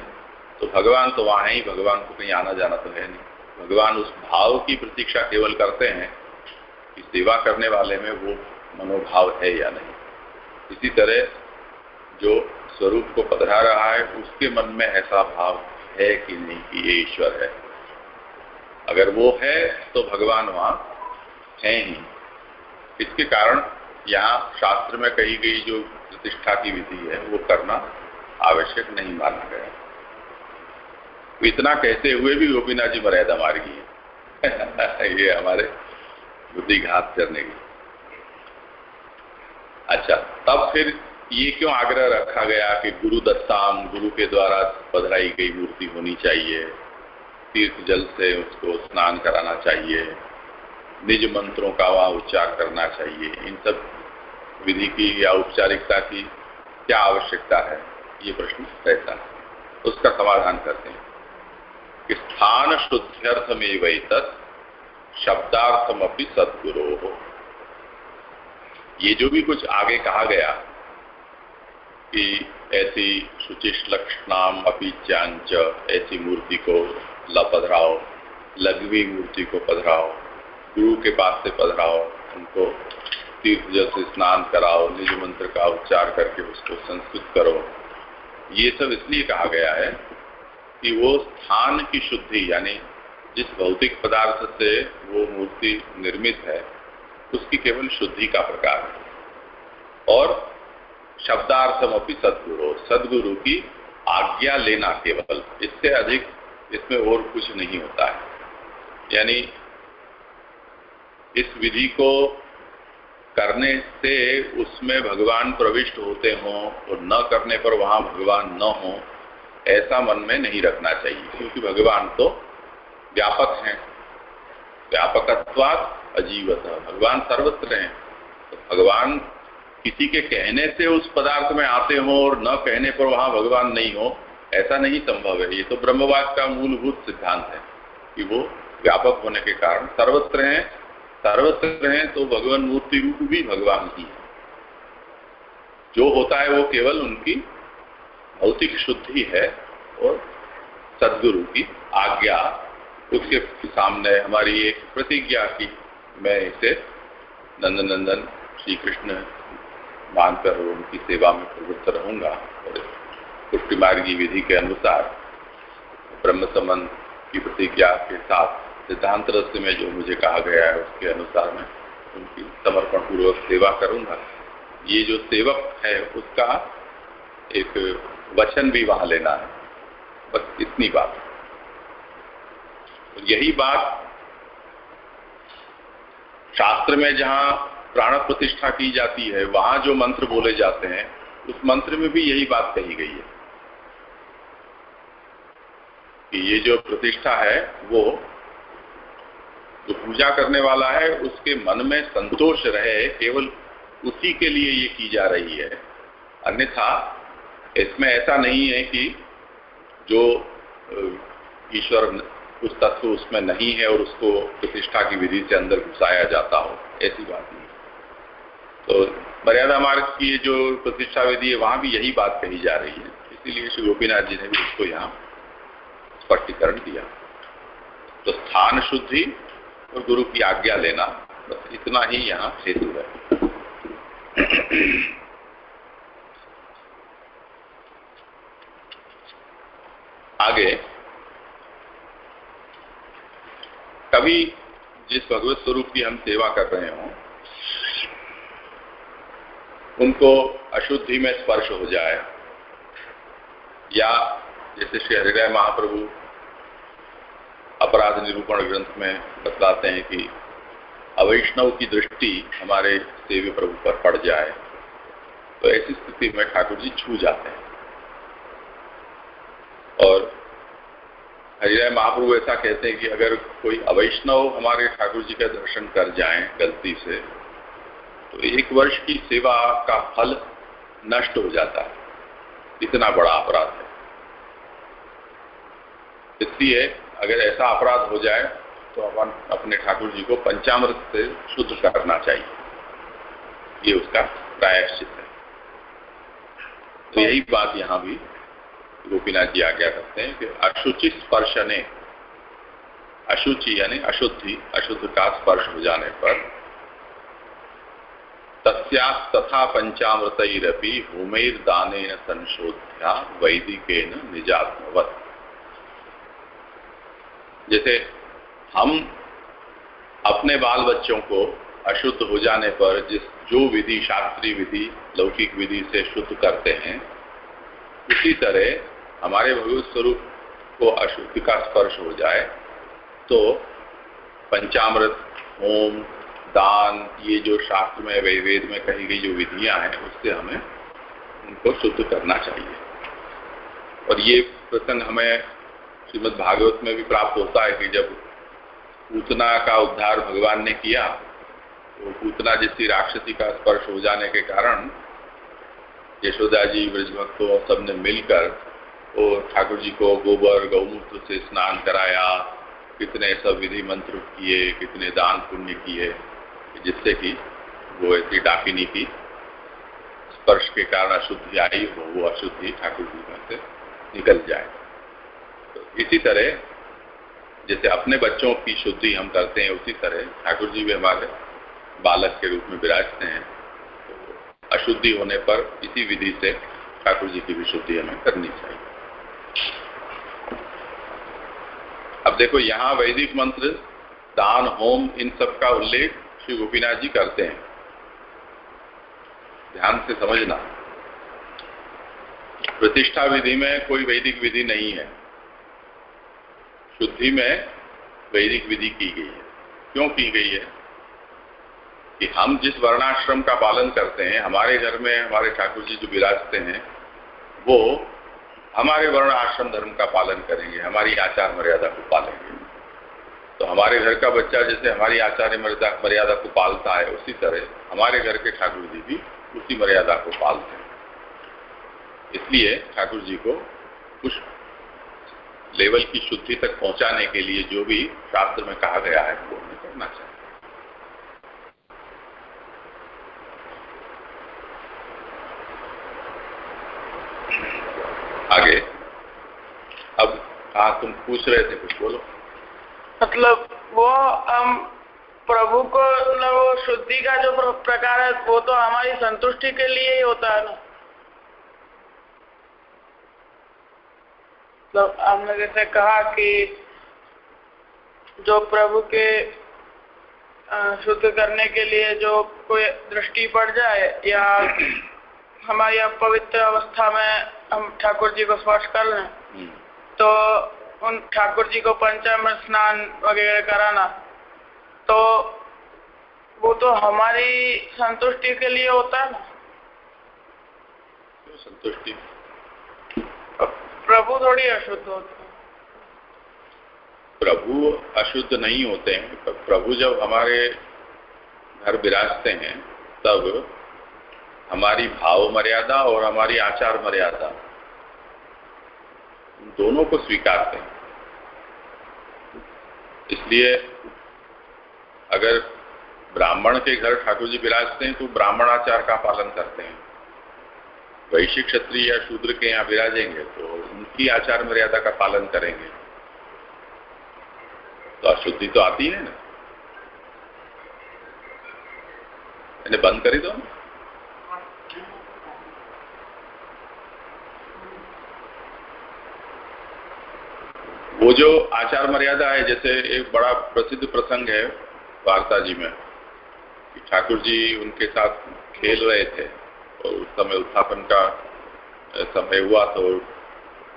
तो भगवान तो वहाँ ही भगवान को कहीं आना जाना तो है नहीं। भगवान उस भाव की प्रतीक्षा केवल करते हैं कि सेवा करने वाले में वो मनोभाव है या नहीं। इसी तरह जो स्वरूप को पधरा रहा है, उसके मन में ऐसा भाव है कि नहीं कि ये ईश्वर है। अगर वो है तो भगवान वहाँ है ही। इसके कारण यहाँ शास्त्र में कही गई जो प्रतिष्ठा की विधि है, वो करना आवश्यक नहीं माना गया। इतना कहते हुए भी गोपीनाथ जी मर्यादा मार गई ये हमारे बुद्धिघात करने की अच्छा तब फिर ये क्यों आग्रह रखा गया कि गुरु दत्ताम, गुरु के द्वारा पधराई गई मूर्ति होनी चाहिए, तीर्थ जल से उसको स्नान कराना चाहिए, निज मंत्रों का वहाँ उच्चार करना चाहिए, इन सब विधि की या औपचारिकता की क्या आवश्यकता है? ये प्रश्न रहता है। उसका समाधान करते हैं। कि स्थान शुद्ध्यर्थ में वही तत् शब्दार्थम अपनी सदगुरो। हो ये जो भी कुछ आगे कहा गया कि ऐसी शुचिश्लक्षणाम अपीचांच ऐसी मूर्ति को ल पधराओ लघवी मूर्ति को पधराओ, गुरु के पास से पधराओ, उनको तीर्थ जल से स्नान कराओ, निज मंत्र का उच्चार करके उसको संस्कृत करो। ये सब इसलिए कहा गया है कि वो स्थान की शुद्धि, यानी जिस भौतिक पदार्थ से वो मूर्ति निर्मित है, उसकी केवल शुद्धि का प्रकार है। और शब्दार्थम अपनी सदगुरु सदगुरु की आज्ञा लेना केवल, इससे अधिक इसमें और कुछ नहीं होता है। यानी इस विधि को करने से उसमें भगवान प्रविष्ट होते हों और न करने पर वहाँ भगवान न हो ऐसा मन में नहीं रखना चाहिए, क्योंकि भगवान तो व्यापक हैं। व्यापकत्वात अजीवत। भगवान सर्वत्र हैं। तो भगवान किसी के कहने से उस पदार्थ में आते हो और न कहने पर वहाँ भगवान नहीं हो, ऐसा नहीं संभव है। ये तो ब्रह्मवाद का मूलभूत सिद्धांत है कि वो व्यापक होने के कारण सर्वत्र हैं। सर्वत्र हैं तो भगवान मूर्ति रूप भी भगवान ही है। जो होता है वो केवल उनकी भौतिक शुद्धि है और सदगुरु की आज्ञा। उसके सामने हमारी एक प्रतिज्ञा की। मैं इसे नंदन नंदन श्री कृष्ण मानकर उनकी सेवा में प्रवृत्त रहूँगा और पुष्टि मार्गी विधि के अनुसार ब्रह्म संबंध की प्रतिज्ञा के साथ सिद्धांत रस्ते में जो मुझे कहा गया है, उसके अनुसार मैं उनकी समर्पण पूर्वक सेवा करूँगा। ये जो सेवक है, उसका एक वचन भी वहाँ लेना है। बस इतनी बात। तो यही बात शास्त्र में जहाँ प्राण प्रतिष्ठा की जाती है, वहाँ जो मंत्र बोले जाते हैं, उस मंत्र में भी यही बात कही गई है कि ये जो प्रतिष्ठा है, वो जो पूजा करने वाला है, उसके मन में संतोष रहे, केवल उसी के लिए ये की जा रही है। अन्यथा इसमें ऐसा नहीं है कि जो ईश्वर उस तत्व उसमें नहीं है और उसको प्रतिष्ठा की विधि से अंदर घुसाया जाता हो, ऐसी बात नहीं तो मर्यादा मार्ग की जो प्रतिष्ठा विधि है, वहाँ भी यही बात कही जा रही है। इसीलिए श्री गोपीनाथ जी ने भी उसको यहाँ स्पष्टीकरण दिया। तो स्थान शुद्धि और गुरु की आज्ञा लेना, बस इतना ही यहाँ हेतु है। आगे। कभी जिस भगवत स्वरूप की हम सेवा कर रहे हों, उनको अशुद्धि में स्पर्श हो जाए, या जैसे श्री हरिराय महाप्रभु अपराध निरूपण ग्रंथ में बतलाते हैं कि अवैष्णव की दृष्टि हमारे सेव्य प्रभु पर पड़ जाए तो ऐसी स्थिति में ठाकुर जी छू जाते हैं। और हरिराय महाप्रभु ऐसा कहते हैं कि अगर कोई अवैष्णव हमारे ठाकुर जी का दर्शन कर जाए गलती से तो एक वर्ष की सेवा का फल नष्ट हो जाता है। इतना बड़ा अपराध है। इसलिए अगर ऐसा अपराध हो जाए तो अपन अपने ठाकुर जी को पंचामृत से शुद्ध करना चाहिए। ये उसका प्रायश्चित है। तो यही बात यहाँ भी गोपीनाथ जी आज्ञा करते हैं कि अशुचि स्पर्शने, अशुचि यानी अशुद्धि, अशुद्ध का स्पर्श हो जाने पर तथा पंचामृतरपी होमैर्दान संशोध्या वैदिकेन निजात्मवत। जैसे हम अपने बाल बच्चों को अशुद्ध हो जाने पर जिस जो विधि, शास्त्रीय विधि, लौकिक विधि से शुद्ध करते हैं, उसी तरह हमारे भगवत स्वरूप को अशुद्ध का स्पर्श हो जाए तो पंचामृत, होम, दान, ये जो शास्त्र में वेद में कही गई जो विधियाँ हैं, उससे हमें उनको शुद्ध करना चाहिए। और ये प्रसंग हमें श्रीमद भागवत में भी प्राप्त होता है कि जब पूतना का उद्धार भगवान ने किया तो पूतना जैसी राक्षसी का स्पर्श हो जाने के कारण यशोदा जी, ब्रजभक्तों सबने मिलकर वो ठाकुर जी को गोबर, गौमूत्र से स्नान कराया। कितने सब विधि मंत्र किए, कितने दान पुण्य किए, जिससे कि वो ऐसी डाकिनी की स्पर्श के कारण अशुद्धि आई हो, वो अशुद्धि ठाकुर जी में से निकल जाए। तो इसी तरह, जैसे अपने बच्चों की शुद्धि हम करते हैं, उसी तरह ठाकुर जी भी हमारे बालक के रूप में विराजते हैं। तो अशुद्धि होने पर इसी विधि से ठाकुर जी की भी शुद्धि हमें करनी चाहिए। अब देखो, यहाँ वैदिक मंत्र, दान, होम, इन सब का उल्लेख श्री गोपीनाथ जी करते हैं। ध्यान से समझना। प्रतिष्ठा विधि में कोई वैदिक विधि नहीं है। शुद्धि में वैदिक विधि की गई है। क्यों की गई है? कि हम जिस वर्णाश्रम का पालन करते हैं, हमारे घर में हमारे ठाकुर जी जो विराजते हैं, वो हमारे वर्ण आश्रम धर्म का पालन करेंगे, हमारी आचार मर्यादा को पालेंगे। तो हमारे घर का बच्चा जैसे हमारी आचार्य मर्यादा को पालता है, उसी तरह हमारे घर के ठाकुर जी भी उसी मर्यादा को पालते हैं। इसलिए ठाकुर जी को उस लेवल की शुद्धि तक पहुँचाने के लिए जो भी शास्त्र में कहा गया है, वो हमें करना चाहिए। आगे। अब हाँ तुम पूछ रहे थे कुछ, बोलो। मतलब वो, हम, प्रभु को मतलब वो शुद्धि का जो प्रकार है, वो तो हमारी संतुष्टि के लिए ही होता है ना। मतलब हमने जैसे कहा कि जो प्रभु के शुद्ध करने के लिए जो कोई दृष्टि पड़ जाए, या हमारी पवित्र अवस्था में हम ठाकुर जी को स्पर्श कर लें। हम्म। तो उन ठाकुर जी को पंचामृत स्नान वगैरह कराना तो वो तो हमारी संतुष्टि के लिए होता है ना। संतुष्टि? प्रभु थोड़ी अशुद्ध होते हैं। प्रभु अशुद्ध नहीं होते हैं प्रभु जब हमारे घर विराजते हैं तब हमारी भाव मर्यादा और हमारी आचार मर्यादा दोनों को स्वीकारते हैं। इसलिए अगर ब्राह्मण के घर ठाकुर जी विराजते हैं तो ब्राह्मण आचार का पालन करते हैं। वैश्य क्षत्रिय या शूद्र के यहाँ विराजेंगे तो उनकी आचार मर्यादा का पालन करेंगे। तो अशुद्धि तो आती है ना? मैंने बंद करी दो ना वो जो आचार मर्यादा है, जैसे एक बड़ा प्रसिद्ध प्रसंग है वार्ता जी में ठाकुर जी उनके साथ खेल रहे थे और उस समय उत्थापन का समय हुआ तो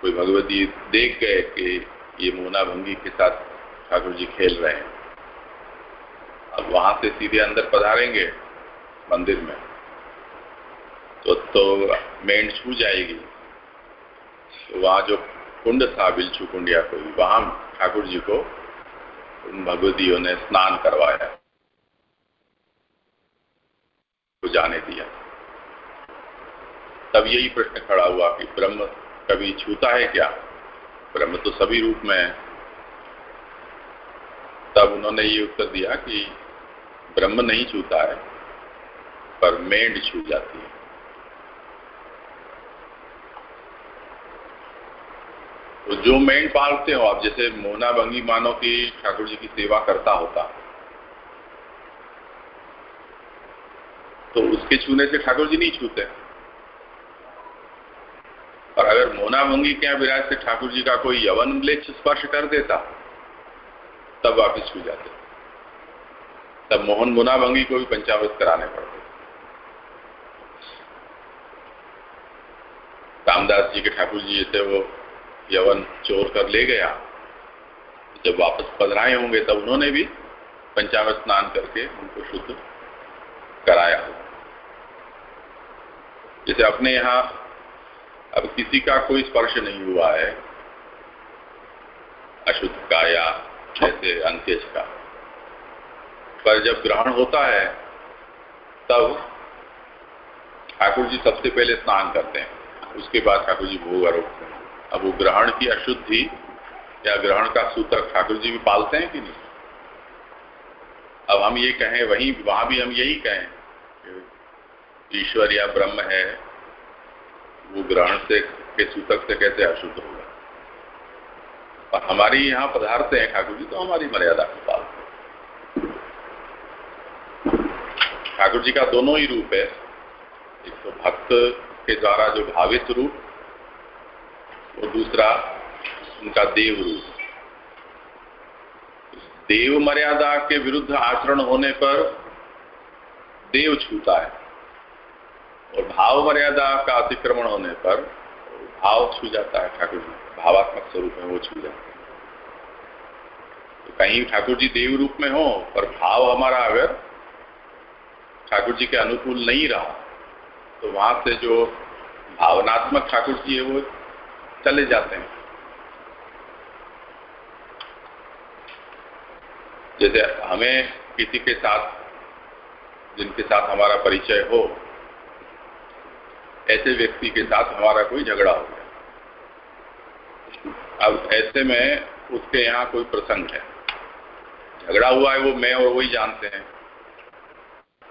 कोई भगवती देख गए कि ये मोना भंगी के साथ ठाकुर जी खेल रहे हैं। अब वहाँ से सीधे अंदर पधारेंगे मंदिर में। तो तो मेंढ छू जाएगी। तो वहाँ जो कुंड था बिलचू कुंडिया को वहाँ ठाकुर जी को भगवतियों ने स्नान करवाया। को जाने दिया। तब यही प्रश्न खड़ा हुआ कि ब्रह्म कभी छूता है क्या? ब्रह्म तो सभी रूप में है। तब उन्होंने ये उत्तर दिया कि ब्रह्म नहीं छूता है, पर मेंढ छू जाती है। तो जो मेन पालते हो, आप जैसे मोना भंगी मानो कि ठाकुर जी की सेवा करता होता। तो उसके छूने से ठाकुर जी नहीं छूते। और अगर मोना भंगी के विराज से ठाकुर जी का कोई यवन म्लेच्छ स्पर्श कर देता, तब वापिस छू जाते। तब मोहन मोना भंगी को भी पंचावृत कराने पड़ते। रामदास जी के ठाकुर जी जैसे वो यवन चोर कर ले गया। जब वापस पधराए होंगे तब उन्होंने भी पंचामृत स्नान करके उनको शुद्ध कराया जैसे अपने यहाँ अब किसी का कोई स्पर्श नहीं हुआ है, अशुद्ध का या जैसे अंत्यज का। पर जब ग्रहण होता है, तब ठाकुर जी सबसे पहले स्नान करते हैं। उसके बाद ठाकुर जी भोग आरोपते हैं। अब वो ग्रहण की अशुद्धि या ग्रहण का सूत्र ठाकुर जी भी पालते हैं कि नहीं? अब हम ये कहें, वहीं, वहाँ भी हम यही कहें ईश्वर या ब्रह्म है, वो ग्रहण से, के सूतक से कैसे अशुद्ध होगा? और हमारी यहाँ पदार्थ हैं ठाकुर जी तो हमारी मर्यादा को पालते ठाकुर जी का दोनों ही रूप है। एक तो भक्त के द्वारा जो भावित रूप और दूसरा उनका देव रूप। देव मर्यादा के विरुद्ध आचरण होने पर देव छूता है और भाव मर्यादा का अतिक्रमण होने पर भाव छू जाता है ठाकुर जी। भावात्मक स्वरूप में वो छू जाता है। तो कहीं ठाकुर जी देव रूप में हो, पर भाव हमारा अगर ठाकुर जी के अनुकूल नहीं रहा तो वहाँ से जो भावनात्मक ठाकुर जी है वो चले जाते हैं। जैसे हमें किसी के साथ, जिनके साथ हमारा परिचय हो, ऐसे व्यक्ति के साथ हमारा कोई झगड़ा हो गया। अब ऐसे में उसके यहाँ कोई प्रसंग है। झगड़ा हुआ है वो मैं और वही जानते हैं।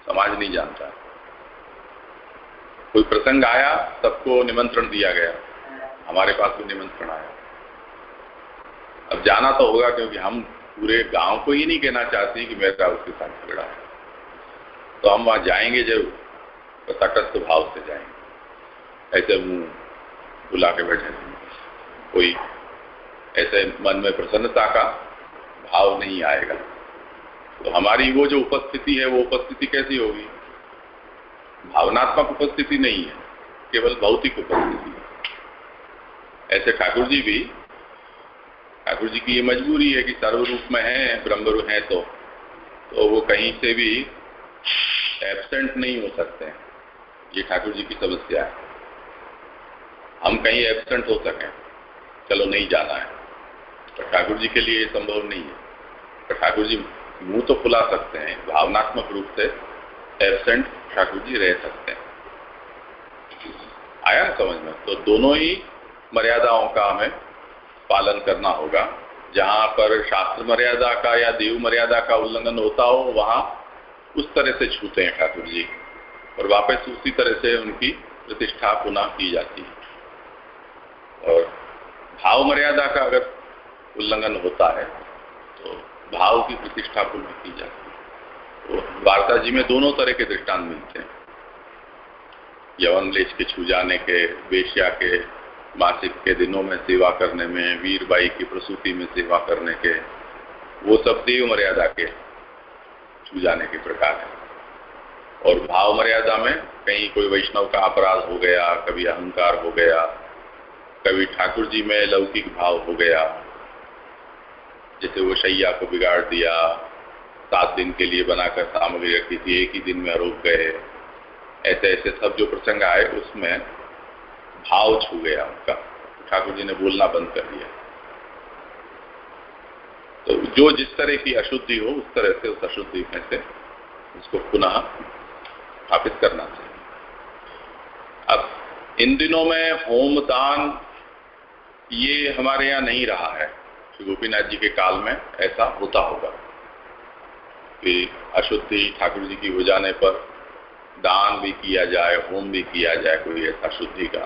समाज नहीं जानता। कोई प्रसंग आया, सबको निमंत्रण दिया गया। हमारे पास भी निमंत्रण आया। अब जाना तो होगा क्योंकि हम पूरे गाँव को ही नहीं कहना चाहते कि मेरा उसके साथ झगड़ा है। तो हम वहाँ जाएँगे ज़रूर तो तटस्थ भाव से जाएँगे। ऐसे मुँह बुला के बैठे कोई ऐसे मन में प्रसन्नता का भाव नहीं आएगा। तो हमारी वो जो उपस्थिति है, वो उपस्थिति कैसी होगी? भावनात्मक उपस्थिति नहीं है, केवल भौतिक उपस्थिति। ऐसे ठाकुर जी भी ठाकुर जी की ये मजबूरी है कि सर्वरूप में है ब्रह्म है तो तो वो कहीं से भी एबसेंट नहीं हो सकते हैं। ये ठाकुर जी की समस्या है। हम कहीं एबसेंट हो सकें, चलो नहीं जाना है। पर ठाकुर जी के लिए ये संभव नहीं है। पर ठाकुर जी मुँह तो खुला सकते हैं, भावनात्मक रूप से एबसेंट ठाकुर जी रह सकते हैं। आया समझ में? तो दोनों ही मर्यादाओं का हमें पालन करना होगा। जहाँ पर शास्त्र मर्यादा का या देव मर्यादा का उल्लंघन होता हो, वहाँ उस तरह से छूते हैं ठाकुर जी। और वापस उसी तरह से उनकी प्रतिष्ठा पुनः की जाती है। और भाव मर्यादा का अगर उल्लंघन होता है तो भाव की प्रतिष्ठा पुनः की जाती है। तो वार्ता जी में दोनों तरह के दृष्टांत मिलते हैं। यवन लेश के छू जाने के बेशिया के मासिक के दिनों में सेवा करने में वीरबाई की प्रसूति में सेवा करने के, वो सब देव मर्यादा के छू जाने के प्रकार है। और भाव मर्यादा में कहीं कोई वैष्णव का अपराध हो गया, कभी अहंकार हो गया, कभी ठाकुर जी में लौकिक भाव हो गया, जैसे वो शैया को बिगाड़ दिया, सात दिन के लिए बनाकर सामग्री रखी थी, एक ही दिन में रोक गए ऐसे ऐसे सब जो प्रसंग आए, उसमें भाव छू गया उनका। ठाकुर जी ने बोलना बंद कर दिया। तो जो जिस तरह की अशुद्धि हो, उस तरह से उस अशुद्धि में से उसको पुनः स्थापित करना चाहिए। अब इन दिनों में होम दान ये हमारे यहाँ नहीं रहा है। श्री गोपीनाथ जी के काल में ऐसा होता होगा कि अशुद्धि ठाकुर जी की हो जाने पर दान भी किया जाए, होम भी किया जाए, कोई ऐसा शुद्धि का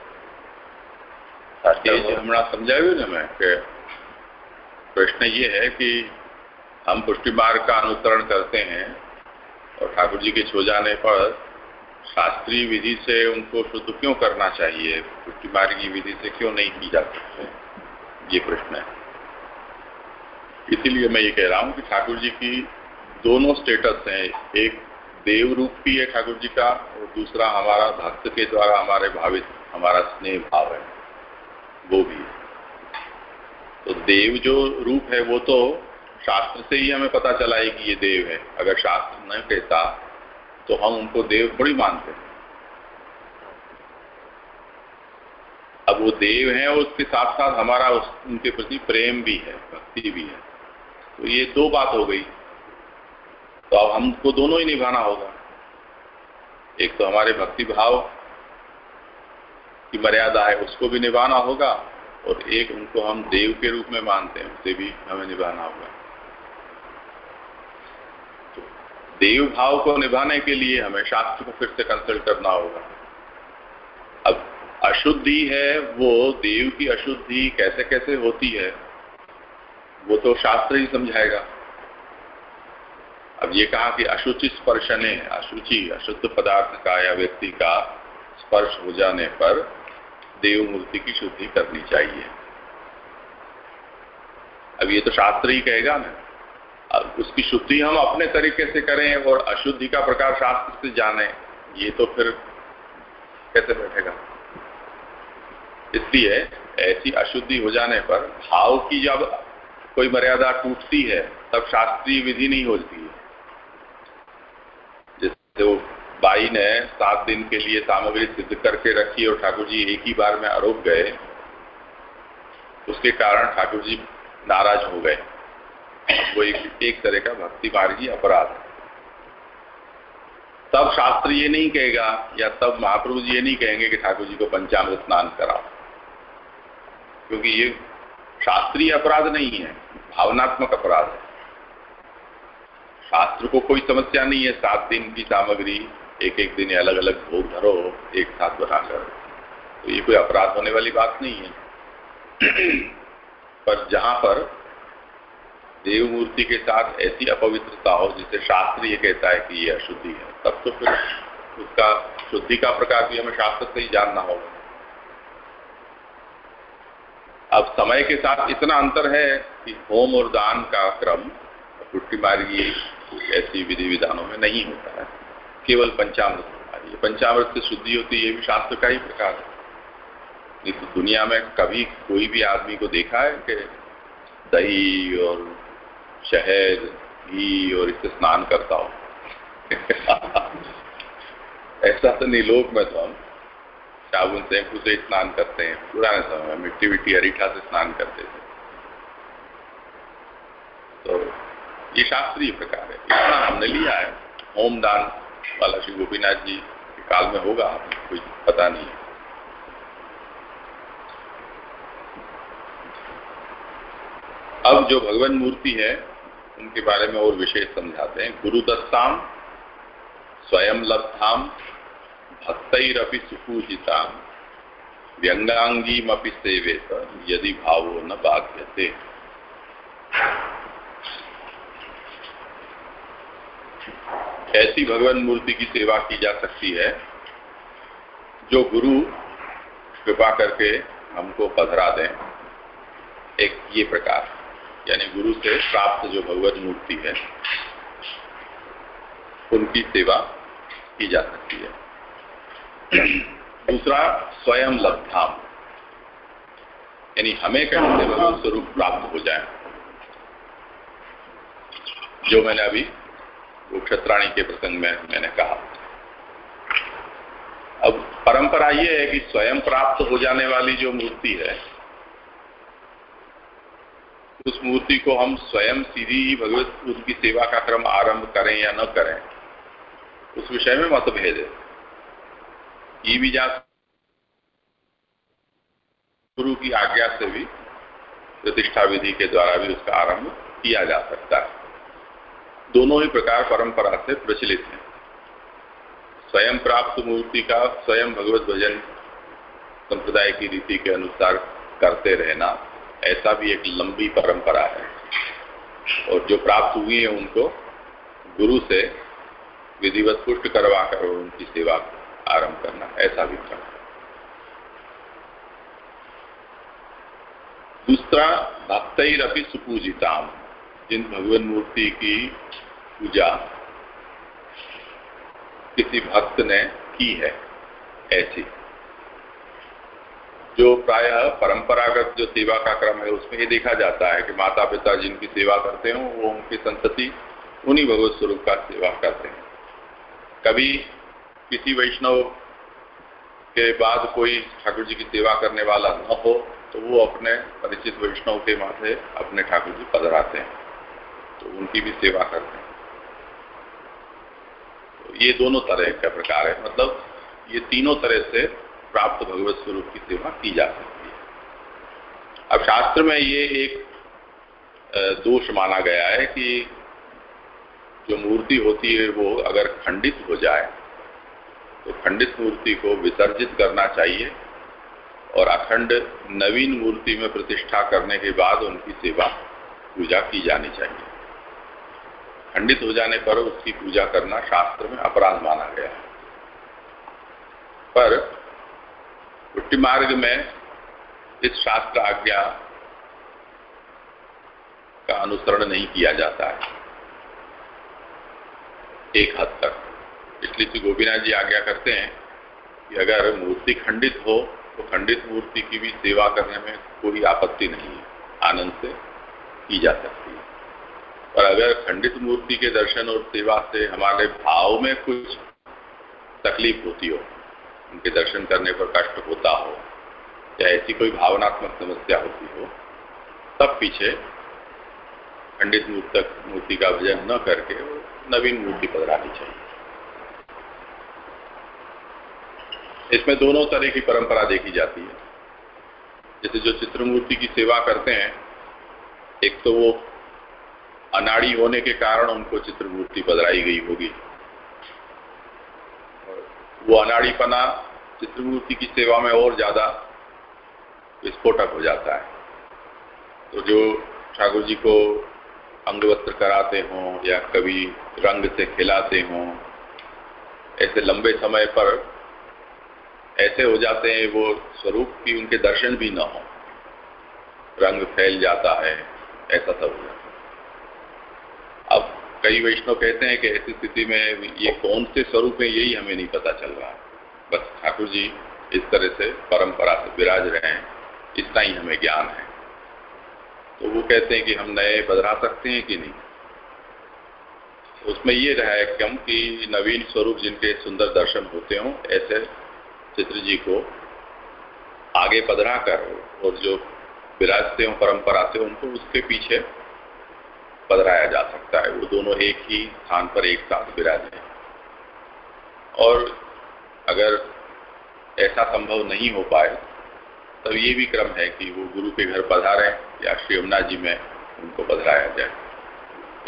ना मैं कि प्रश्न ये है कि हम पुष्टि मार्ग का अनुसरण करते हैं और ठाकुर जी के छो जाने पर शास्त्रीय विधि से उनको शुद्ध क्यों करना चाहिए? पुष्टि मार्ग की विधि से क्यों नहीं की जा सकते? ये प्रश्न है। इसीलिए मैं ये कह रहा हूँ कि ठाकुर जी की दोनों स्टेटस हैं। एक देव रूप भी है ठाकुर जी का और दूसरा हमारा भक्त के द्वारा हमारे भावित हमारा स्नेह भाव है। वो भी तो देव जो रूप है, वो तो शास्त्र से ही हमें पता चला है कि ये देव है। अगर शास्त्र न कहता तो हम उनको देव थोड़ी मानते हैं। अब वो देव है और उसके साथ साथ हमारा उस, उनके प्रति प्रेम भी है, भक्ति भी है। तो ये दो बात हो गई। तो अब हमको दोनों ही निभाना होगा। एक तो हमारे भक्ति भाव की मर्यादा है, उसको भी निभाना होगा और एक उनको हम देव के रूप में मानते हैं, उसे भी हमें निभाना होगा। तो देव भाव को निभाने के लिए हमें शास्त्र को फिर से कंसल्ट करना होगा। अब अशुद्धि है, वो देव की अशुद्धि कैसे कैसे होती है, वो तो शास्त्र ही समझाएगा। अब ये कहा कि अशुचि स्पर्शने, अशुचि, अशुद्ध पदार्थ का या व्यक्ति का स्पर्श हो जाने पर देव मूर्ति की शुद्धि करनी चाहिए। अब ये तो शास्त्र ही कहेगा ना। अब उसकी शुद्धि हम अपने तरीके से करें और अशुद्धि का प्रकार शास्त्र से जाने, ये तो फिर कैसे बैठेगा? इसलिए ऐसी अशुद्धि हो जाने पर भाव की जब कोई मर्यादा टूटती है, तब शास्त्रीय विधि नहीं होती है। जैसे वो बाई ने सात दिन के लिए सामग्री सिद्ध करके रखी और ठाकुर जी एक ही बार में आरोप गए। उसके कारण ठाकुर जी नाराज़ हो गए। वो एक, एक तरह का भक्ति मार्गी अपराध तब शास्त्र ये नहीं कहेगा या तब महाप्रभु जी ये नहीं कहेंगे कि ठाकुर जी को पंचामृत स्नान कराओ। क्योंकि ये शास्त्रीय अपराध नहीं है भावनात्मक अपराध है। शास्त्र को कोई समस्या नहीं है सात दिन की सामग्री एक एक दिन अलग अलग भोग धरो, एक साथ बनाकर तो ये कोई अपराध होने वाली बात नहीं है। पर जहाँ पर देव मूर्ति के साथ ऐसी अपवित्रता हो, जिसे शास्त्र ये कहता है कि ये अशुद्धि है, तब तो फिर उसका शुद्धि का प्रकार भी हमें शास्त्र से ही जानना होगा। अब समय के साथ इतना अंतर है कि होम और दान का क्रम पुट्टी मार्गी ऐसी विधि विधानों में नहीं होता है। केवल पंचामृत मार्गी पंचामृत से शुद्धि होती है, ये भी शास्त्र का ही प्रकार है। नहीं तो दुनिया में कभी कोई भी आदमी को देखा है कि दही और शहद, घी और इससे स्नान करता हो? ऐसा तो नहीं लोग में तो हम साबुन शैम्पू से स्नान करते हैं। पुराने समय में मिट्टी मिट्टी अरीठा से स्नान करते थे। तो ये शास्त्रीय प्रकार है। इतना हमने लिया है। होम दान श्री गोपीनाथ जी के काल में होगा, कोई पता नहीं है। अब जो भगवान मूर्ति है, उनके बारे में और विशेष समझाते हैं। गुरु दत्ताम स्वयं लब्धाम, भक्तरपि सुपूजिता व्यंगांगीमपि सेवेत, यदि भावो न बाध्यते। ऐसी भगवान मूर्ति की सेवा की जा सकती है, जो गुरु कृपा करके हमको पधरा दें। एक ये प्रकार, यानी गुरु से प्राप्त जो भगवत मूर्ति है, उनकी सेवा की जा सकती है। दूसरा, स्वयं लब्धाम। यानी हमें कहीं से भगवत स्वरूप प्राप्त हो जाए। जो मैंने अभी क्षत्राणी के प्रसंग में मैंने कहा। अब परंपरा ये है कि स्वयं प्राप्त हो जाने वाली जो मूर्ति है, उस मूर्ति को हम स्वयं सीधी भगवत उनकी सेवा का क्रम आरंभ करें या न करें, उस विषय में मतभेद है। ये भी जा गुरु की आज्ञा से भी प्रतिष्ठा विधि के द्वारा भी उसका आरंभ किया जा सकता है। दोनों ही प्रकार परंपरा से प्रचलित हैं। स्वयं प्राप्त मूर्ति का स्वयं भगवत भजन संप्रदाय की रीति के अनुसार करते रहना, ऐसा भी एक लंबी परंपरा है। और जो प्राप्त हुई है उनको गुरु से विधिवत पुष्ट करवा कर उनकी सेवा आरंभ करना, ऐसा भी क्रम दूसरा भक्त ही भक्तरपि सुपूजिताम। जिन भगवान मूर्ति की पूजा किसी भक्त ने की है, ऐसी। जो प्रायः परंपरागत जो सेवा का क्रम है, उसमें ये देखा जाता है कि माता पिता जिनकी सेवा करते हो, वो उनकी संतति, उन्हीं भगवत स्वरूप का सेवा करते हैं। कभी किसी वैष्णव के बाद कोई ठाकुर जी की सेवा करने वाला न हो तो वो अपने परिचित वैष्णव के माथे अपने ठाकुर जी पधराते हैं। तो उनकी भी सेवा करते हैं। तो ये दोनों तरह का प्रकार है। मतलब ये तीनों तरह से प्राप्त भगवत स्वरूप की सेवा की जा सकती है। अब शास्त्र में ये एक दोष माना गया है कि जो मूर्ति होती है वो अगर खंडित हो जाए तो खंडित मूर्ति को विसर्जित करना चाहिए और अखंड नवीन मूर्ति में प्रतिष्ठा करने के बाद उनकी सेवा पूजा की जानी चाहिए। खंडित हो जाने पर उसकी पूजा करना शास्त्र में अपराध माना गया है। पर पुट्टी मार्ग में इस शास्त्र आज्ञा का अनुसरण नहीं किया जाता है। एक हद तक। इसलिए श्री गोपीनाथ जी आज्ञा करते हैं कि अगर मूर्ति खंडित हो तो खंडित मूर्ति की भी सेवा करने में कोई आपत्ति नहीं है। आनंद से की जा सकती है। और अगर खंडित मूर्ति के दर्शन और सेवा से हमारे भाव में कुछ तकलीफ़ होती हो, उनके दर्शन करने पर कष्ट होता हो, या ऐसी कोई भावनात्मक समस्या होती हो, तब पीछे खंडित मूर्ति मूर्ति का भजन न करके नवीन मूर्ति पधरानी चाहिए। इसमें दोनों तरह की परंपरा देखी जाती है। जैसे जो चित्रमूर्ति की सेवा करते हैं, एक तो वो अनाड़ी होने के कारण उनको चित्रमूर्ति बदलाई गई होगी। वो अनाड़ीपना चित्रमूर्ति की सेवा में और ज़्यादा विस्फोटक हो जाता है। तो जो ठाकुर जी को अंग वस्त्र कराते हों या कभी रंग से खिलाते हों, ऐसे लंबे समय पर ऐसे हो जाते हैं, वो स्वरूप की उनके दर्शन भी न हो। रंग फैल जाता है, ऐसा सब हो जाता है। कई वैष्णव कहते हैं कि ऐसी स्थिति में ये कौन से स्वरूप है, यही हमें नहीं पता चल रहा बस ठाकुर जी, इस तरह से परंपरा से विराज रहे हैं, इतना ही हमें ज्ञान है। तो वो कहते हैं कि हम नए बदला सकते हैं कि नहीं? उसमें ये रहा है कम कि नवीन स्वरूप जिनके सुंदर दर्शन होते हों, ऐसे चित्र जी को आगे पधरा कर और जो विराजते हो, परंपरा से उनको उसके पीछे पधराया जा सकता है। वो दोनों एक ही स्थान पर एक साथ विराजे और अगर ऐसा संभव नहीं हो पाए, तब ये भी क्रम है कि वो गुरु के घर पधारे या श्री यमुना जी में उनको पधराया जाए।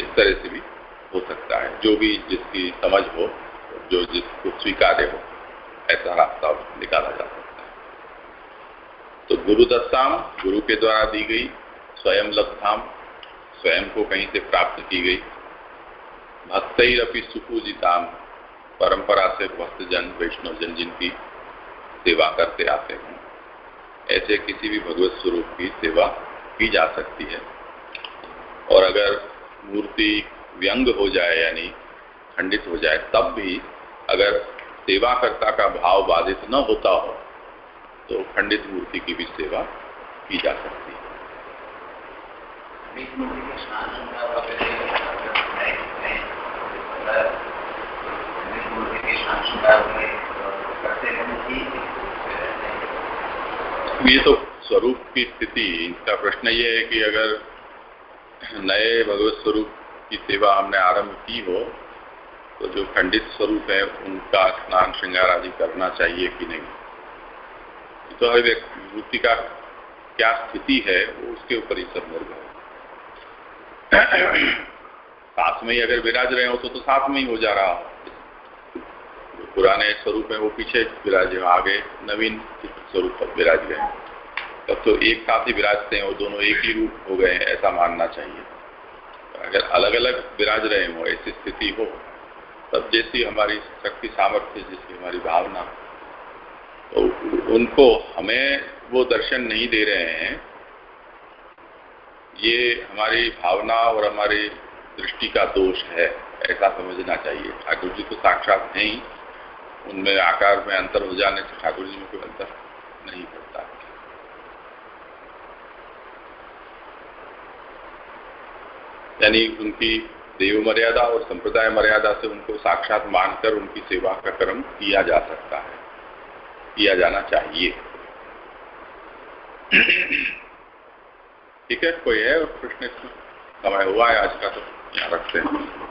इस तरह से भी हो सकता है। जो भी जिसकी समझ हो, जो जिसको स्वीकार्य हो, ऐसा रास्ता निकाला जा सकता है। तो गुरुदत्ताम गुरु के द्वारा दी गई स्वयं लब्धाम स्वयं को कहीं से प्राप्त की गई। भक्त ही सुपूजिताम परंपरा से भक्तजन वैष्णव जन जिनकी सेवा करते आते हैं। ऐसे किसी भी भगवत स्वरूप की सेवा की जा सकती है। और अगर मूर्ति व्यंग हो जाए यानी खंडित हो जाए, तब भी अगर सेवाकर्ता का भाव बाधित न होता हो तो खंडित मूर्ति की भी सेवा की जा सकती है। ये तो स्वरूप की स्थिति, इसका प्रश्न ये है कि अगर नए भगवत स्वरूप की सेवा हमने आरंभ की हो तो जो खंडित स्वरूप है, उनका स्नान श्रृंगार आदि करना चाहिए कि नहीं? तो हर मूर्ति का क्या स्थिति है, वो उसके ऊपर ही सब निर्भर साथ में ही अगर विराज रहे हो तो, तो साथ में ही हो जा रहा हो। जो पुराने स्वरूप है वो पीछे विराजे आगे नवीन स्वरूप पर विराज गए तब तो एक साथ ही विराजते हैं वो दोनों एक ही रूप हो गए हैं ऐसा मानना चाहिए। अगर अलग अलग विराज रहे हो ऐसी स्थिति हो तब जैसी हमारी शक्ति सामर्थ्य जैसी हमारी भावना। तो उनको हमें वो दर्शन नहीं दे रहे हैं ये हमारी भावना और हमारी दृष्टि का दोष है, ऐसा समझना चाहिए। ठाकुर जी तो साक्षात नहीं उनमें आकार में अंतर हो जाने से ठाकुर जी में कोई अंतर नहीं पड़ता। यानी उनकी देव मर्यादा और संप्रदाय मर्यादा से उनको साक्षात मानकर उनकी सेवा का कर्म किया जा सकता है, किया जाना चाहिए। ठीक है? कोई है? और प्रश्न इसमें समय हुआ है आज का तो। यहाँ रखते हैं।